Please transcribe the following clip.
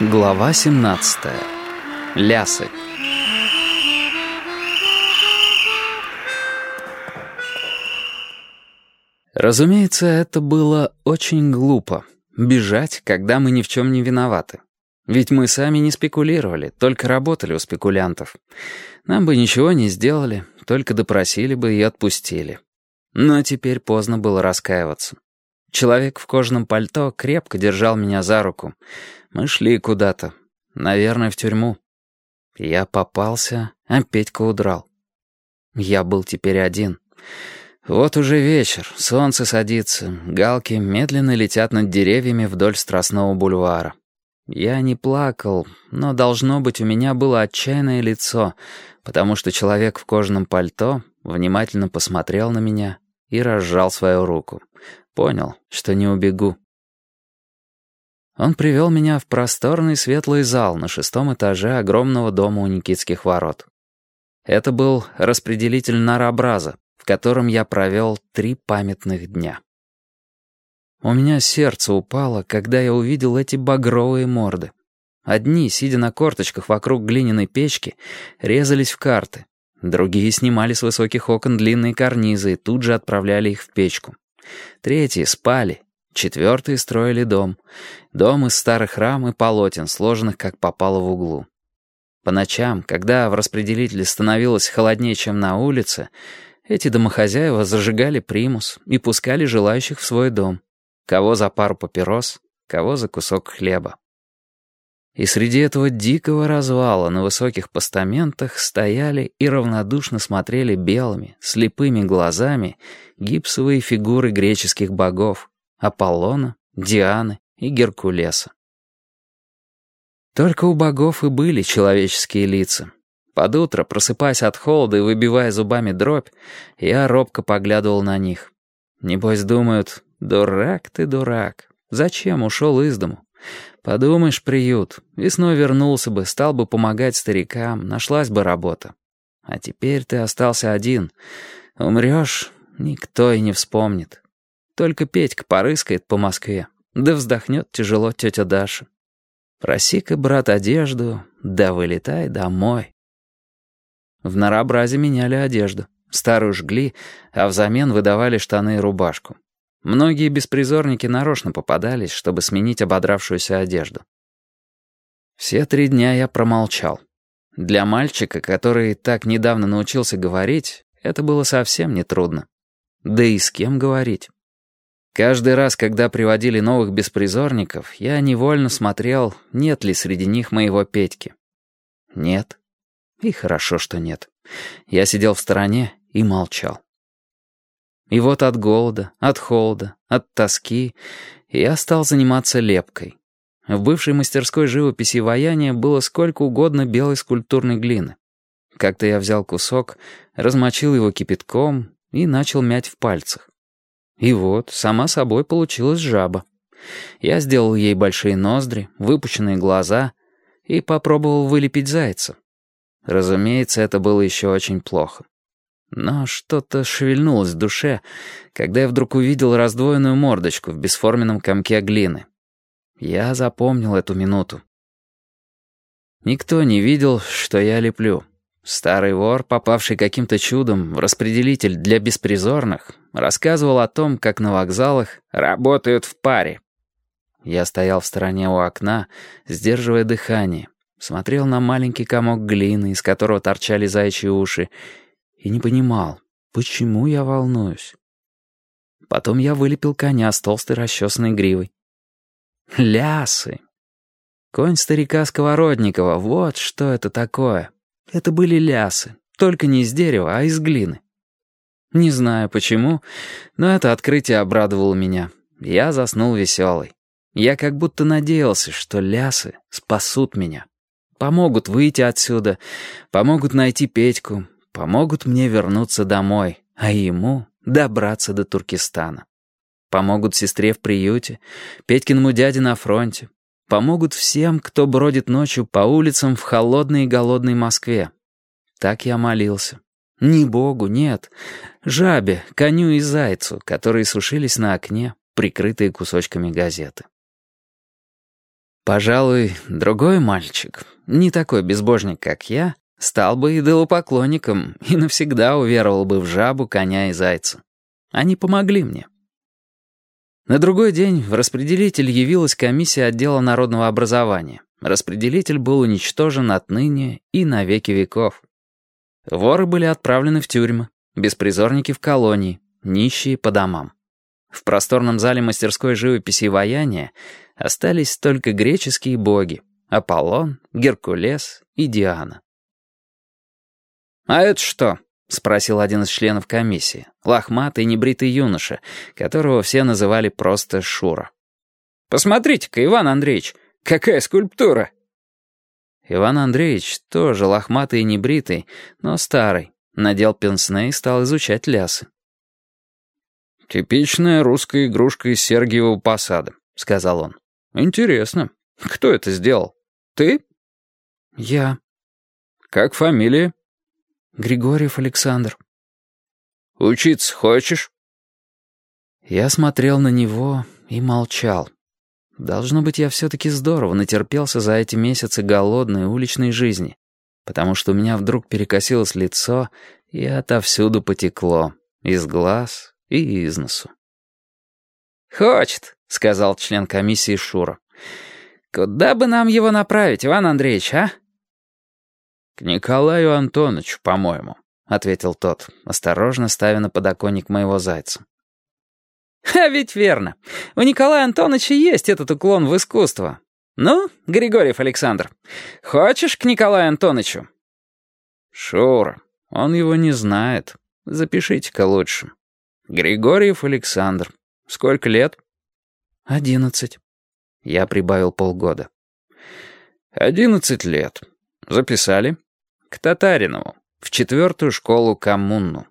Глава 17. Лясы. Разумеется, это было очень глупо — бежать, когда мы ни в чем не виноваты. Ведь мы сами не спекулировали, только работали у спекулянтов. Нам бы ничего не сделали, только допросили бы и отпустили. Но теперь поздно было раскаиваться. Человек в кожаном пальто крепко держал меня за руку. Мы шли куда-то. Наверное, в тюрьму. Я попался, а Петька удрал. Я был теперь один. Вот уже вечер, солнце садится, галки медленно летят над деревьями вдоль Страстного бульвара. Я не плакал, но, должно быть, у меня было отчаянное лицо, потому что человек в кожаном пальто внимательно посмотрел на меня и разжал свою руку. Понял, что не убегу. Он привел меня в просторный светлый зал на шестом этаже огромного дома у Никитских ворот. Это был распределитель нарообраза, в котором я провел три памятных дня. У меня сердце упало, когда я увидел эти багровые морды. Одни, сидя на корточках вокруг глиняной печки, резались в карты. Другие снимали с высоких окон длинные карнизы и тут же отправляли их в печку. Третьи спали, четвертые строили дом. Дом из старых рам и полотен, сложенных как попало в углу. По ночам, когда в распределителе становилось холоднее, чем на улице, эти домохозяева зажигали примус и пускали желающих в свой дом. Кого за пару папирос, кого за кусок хлеба. И среди этого дикого развала на высоких постаментах стояли и равнодушно смотрели белыми, слепыми глазами гипсовые фигуры греческих богов Аполлона, Дианы и Геркулеса. Только у богов и были человеческие лица. Под утро, просыпаясь от холода и выбивая зубами дробь, я робко поглядывал на них. Небось думают, дурак ты, дурак, зачем ушел из дому? Подумаешь, приют. Весной вернулся бы, стал бы помогать старикам, нашлась бы работа. А теперь ты остался один. Умрешь, никто и не вспомнит. Только Петька порыскает по Москве, да вздохнет тяжело тетя Даша. Проси-ка, брат, одежду, да вылетай домой. В нарообразе меняли одежду. Старую жгли, а взамен выдавали штаны и рубашку. Многие беспризорники нарочно попадались, чтобы сменить ободравшуюся одежду. Все три дня я промолчал. Для мальчика, который так недавно научился говорить, это было совсем нетрудно. Да и с кем говорить. Каждый раз, когда приводили новых беспризорников, я невольно смотрел, нет ли среди них моего Петьки. Нет. И хорошо, что нет. Я сидел в стороне и молчал. И вот от голода, от холода, от тоски я стал заниматься лепкой. В бывшей мастерской живописи ваяния было сколько угодно белой скульптурной глины. Как-то я взял кусок, размочил его кипятком и начал мять в пальцах. И вот, сама собой получилась жаба. Я сделал ей большие ноздри, выпученные глаза и попробовал вылепить зайца. Разумеется, это было еще очень плохо. Но что-то шевельнулось в душе, когда я вдруг увидел раздвоенную мордочку в бесформенном комке глины. Я запомнил эту минуту. Никто не видел, что я леплю. Старый вор, попавший каким-то чудом в распределитель для беспризорных, рассказывал о том, как на вокзалах работают в паре. Я стоял в стороне у окна, сдерживая дыхание, смотрел на маленький комок глины, из которого торчали заячьи уши, и не понимал, почему я волнуюсь. Потом я вылепил коня с толстой расчесанной гривой. Лясы. Конь старика Сковородникова, вот что это такое. Это были лясы, только не из дерева, а из глины. Не знаю почему, но это открытие обрадовало меня. Я заснул веселый. Я как будто надеялся, что лясы спасут меня. Помогут выйти отсюда, помогут найти Петьку, Помогут мне вернуться домой, а ему добраться до Туркестана. Помогут сестре в приюте, Петькиному дяде на фронте. Помогут всем, кто бродит ночью по улицам в холодной и голодной Москве. Так я молился. Не Богу, нет. Жабе, коню и зайцу, которые сушились на окне, прикрытые кусочками газеты. Пожалуй, другой мальчик, не такой безбожник, как я, стал бы идолопоклонником и навсегда уверовал бы в жабу, коня и зайца. Они помогли мне. На другой день в распределитель явилась комиссия отдела народного образования. Распределитель был уничтожен отныне и на веки веков. Воры были отправлены в тюрьмы, беспризорники в колонии, нищие по домам. В просторном зале мастерской живописи и ваяния остались только греческие боги — Аполлон, Геркулес и Диана. «А это что?» — спросил один из членов комиссии, лохматый небритый юноша, которого все называли просто Шура. «Посмотрите-ка, Иван Андреевич, какая скульптура!» Иван Андреевич, тоже лохматый и небритый, но старый, надел пенсне и стал изучать лясы. «Типичная русская игрушка из Сергиевого посада», — сказал он. «Интересно. Кто это сделал? Ты?» «Я». «Как фамилия?» «Григорьев Александр». «Учиться хочешь?» Я смотрел на него и молчал. Должно быть, я все-таки здорово натерпелся за эти месяцы голодной уличной жизни, потому что у меня вдруг перекосилось лицо и отовсюду потекло, из глаз и из носу. «Хочет», — сказал член комиссии Шура. «Куда бы нам его направить, Иван Андреевич, а?» «К Николаю Антоновичу, по-моему», — ответил тот, осторожно ставя на подоконник моего зайца. «А ведь верно. У Николая Антоновича есть этот уклон в искусство. Ну, Григорьев Александр, хочешь к Николаю Антоновичу?» «Шура, он его не знает. Запишите-ка лучше. Григорьев Александр. Сколько лет?» «Одиннадцать». Я прибавил полгода. «Одиннадцать лет. Записали?» «К Татаринову, в четвертую школу коммуну.